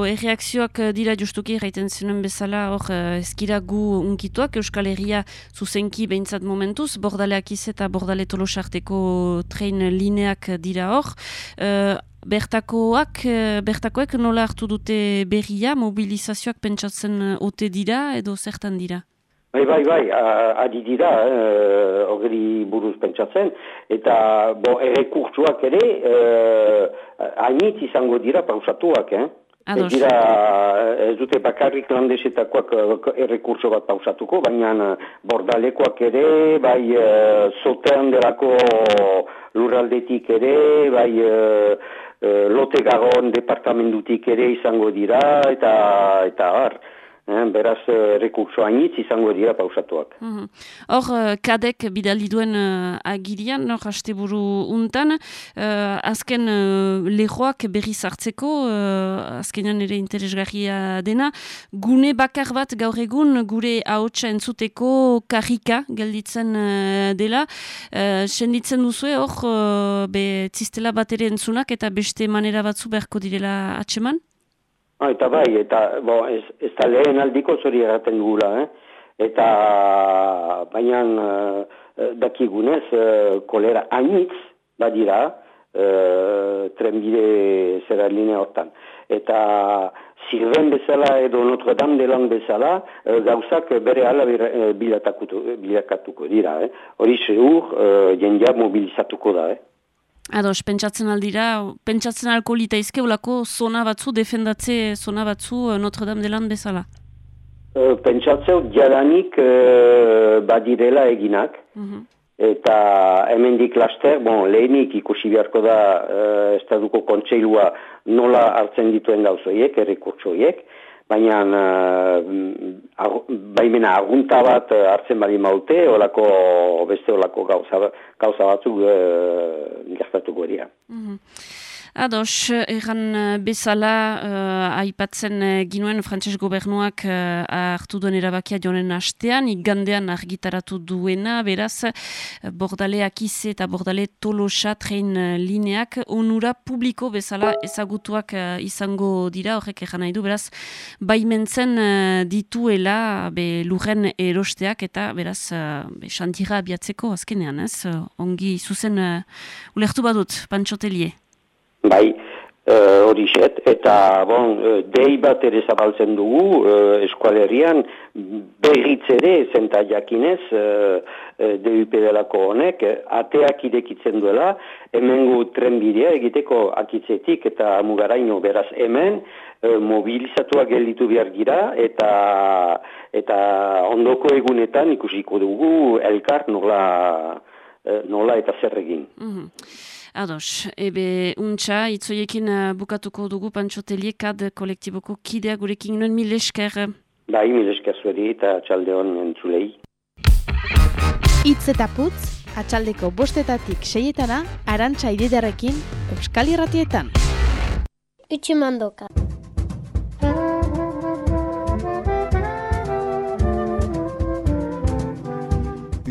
erreakzioak dira justuki erraiten zenuen bezala, hor, uh, eskira gu unkituak, Euskal Herria zuzenki behintzat momentuz, bordaleak iz eta bordale tolosarteko train lineak dira hor. Uh, bertakoak, bertakoek nola hartu dute berria, mobilizazioak pentsatzen ote dira edo zertan dira? Bai, bai, bai, adi dira, eh, hori buruz pentsatzen, eta bo, errekurtsuak ere, eh, hainit izango dira pausatuak, eh? Ez dira, ez dute bakarrik landesetakoak eh, errekurtso bat pausatuko, baina eh, bordalekoak ere, bai, eh, zotean delako lurraldetik ere, bai, eh, eh, lote gagon departamentutik ere izango dira, eta, eta har. Eh, beraz, uh, rekurso hainitz izango dira pausatuak. Mhm. Hor, uh, kadek bidali duen uh, agirian, hor, haste buru untan, azken uh, lehoak berri zartzeko, uh, azkenan ere interesgarria dena, gune bakar bat gaur egun, gure ahotsa entzuteko karika gelditzen dela, uh, senditzen duzue, hor, uh, be, zistela bat ere entzunak, eta beste manera batzu beharko direla atseman? Ah, eta bai, eta bo, ez, ez da lehen aldiko zori erraten dugula, eh? eta baina uh, dakigunez uh, kolera hainitz badira uh, trenbide zera linea hortan. Eta zirren bezala edo Notre Dame de Lan bezala uh, gauzak bere ala bilakatuko dira. Eh? Hori zeur uh, jendia mobilizatuko da. Eh? Ados, pentsatzen aldira, pentsatzen alko litaizke zona batzu, defendatze zona batzu eh, Notre Dame de Lan bezala? Uh, pentsatzeu, jadanik uh, badirela eginak, mhm. eta hemendik laster, bon, lehenik ikusi beharko da uh, estaduko kontseilua nola hartzen dituen gauzoiek, errekurtsoiek, baina uh, baimena agunta bat uh, hartzen badi maute, olako, beste olako gauza, gauza batzuk uh, gertatuko dira. Mm Ados, erran eh, bezala uh, aipatzen uh, ginuen frantses gobernuak uh, hartu duen erabakia jonen hastean, igandean argitaratu duena, beraz, bordale akize eta bordale tolosa train lineak onura publiko bezala ezagutuak izango dira, horrek erran nahi du, beraz, baimentzen uh, dituela be, lurren erosteak eta beraz, uh, be, xantira abiatzeko azkenean, ez? ongi zuzen uh, ulertu badut, pantxotelie. Bai, Uh, hori xet, eta bon, uh, dei bat ere zabaltzen dugu uh, eskualerian berriz ere zenta jakinez uh, DUP delako honek ateak idekitzen duela hemengu trenbidea egiteko akitzetik eta mugaraino beraz hemen mobilizatuak gelditu behar gira eta eta ondoko egunetan ikusiko dugu elkar nola, nola eta zer egin. Mm Ados, ebe untxa, itzoiekin uh, bukatuko dugu pantxotelie kad kolektiboko kidea gurekin nuen mil esker. Bai, mil esker zueri eta txalde hon entzulei. Itz eta putz, atxaldeko bostetatik seietana, arantxa ididarekin, euskal irratietan. Itximandoka.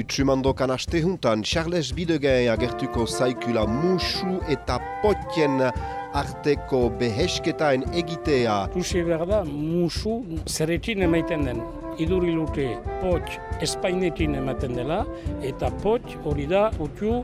Utsumandokan astehuntan Charles Bidegen agertuko zaikula musu eta potien arteko behesketaen egitea. Pusi behar da, musu zeretin emaiten den. Idurilute pot espainetin ematen dela, eta pot hori da utu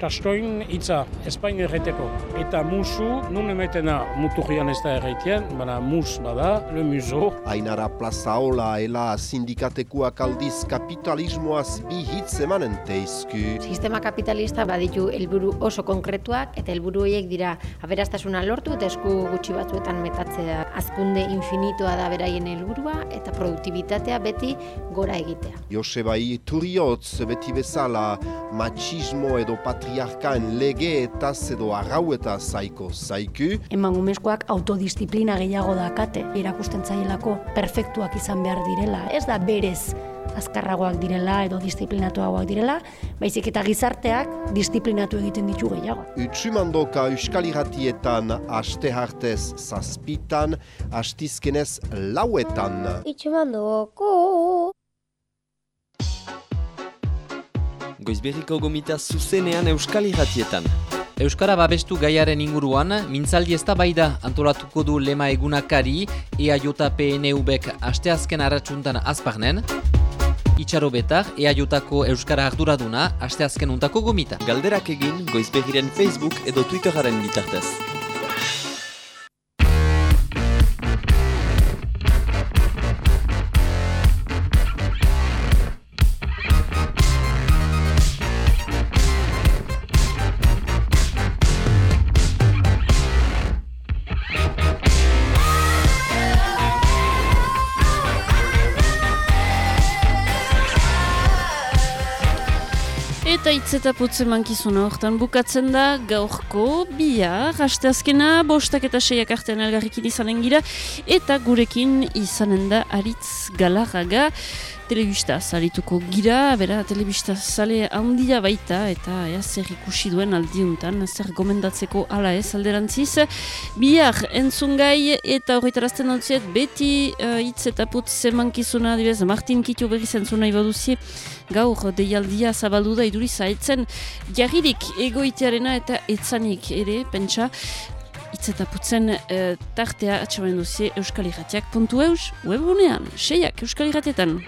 kastoin itza, Espain erreteko. Eta musu, nun emetena muturrian ez da erretien, baina mus bada, le muso. Ainara plaza hola, ela sindikatekuak aldiz kapitalismoaz bi hitz emanen teizku. Sistema kapitalista baditu helburu oso konkretuak, eta helburu horiek dira aberastasuna lortu eta esku gutxi batzuetan metatzea. Azkunde infinitoa da beraien helburua eta produktibitatea beti gora egitea. Joseba Turiotz beti bezala machismo edo patriarkaen lege eta edo arrau eta zaiko zaiku. Emakumezkoak autodisziplina gehiago dakate, irakusten zaielako perfektuak izan behar direla. Ez da berez azkarragoak direla edo disiplinatuagoak direla, baizik eta gizarteak disiplinatu egiten ditu gehiago. Utsumandoka euskal irratietan aste hartez zazpitan, astizkenez lauetan. Itxumandoko. Goizberriko gomita zuzenean euskal irratietan. Euskara babestu gaiaren inguruan, mintzaldi ez da antolatuko du lema egunakari, EAJPNU-bek asteazken arratsuntan azparnen, Itxaro betar, EAJko Euskara arduraduna, asteazken untako gomita. Galderak egin, goizbegiren Facebook edo Twitteraren bitartez. Hitz eta putzen mankizuna hortan bukatzen da gaurko bihar, haste azkena, bostak eta seiak artean elgarrikin izanen gira, eta gurekin izanen da aritz galarraga, telebista zarituko gira, bera, telebista zale handia baita, eta ea, zer ikusi duen aldiuntan, zer gomendatzeko ala ez alderantziz. Bihar, entzungai eta horretarazten dutziet, beti uh, hitz eta putz zemankizuna, dibez, Martin Kito berriz entzuna ibaduzi, gaur deialdia zabaldu da iduri zaitzen, jarririk egoitearena eta etzanik ere, pentsa, hitz eta putzen uh, tartea atxamen duzie Euskal Irratiak puntu eus, webunean, seiak Euskal Irratietan.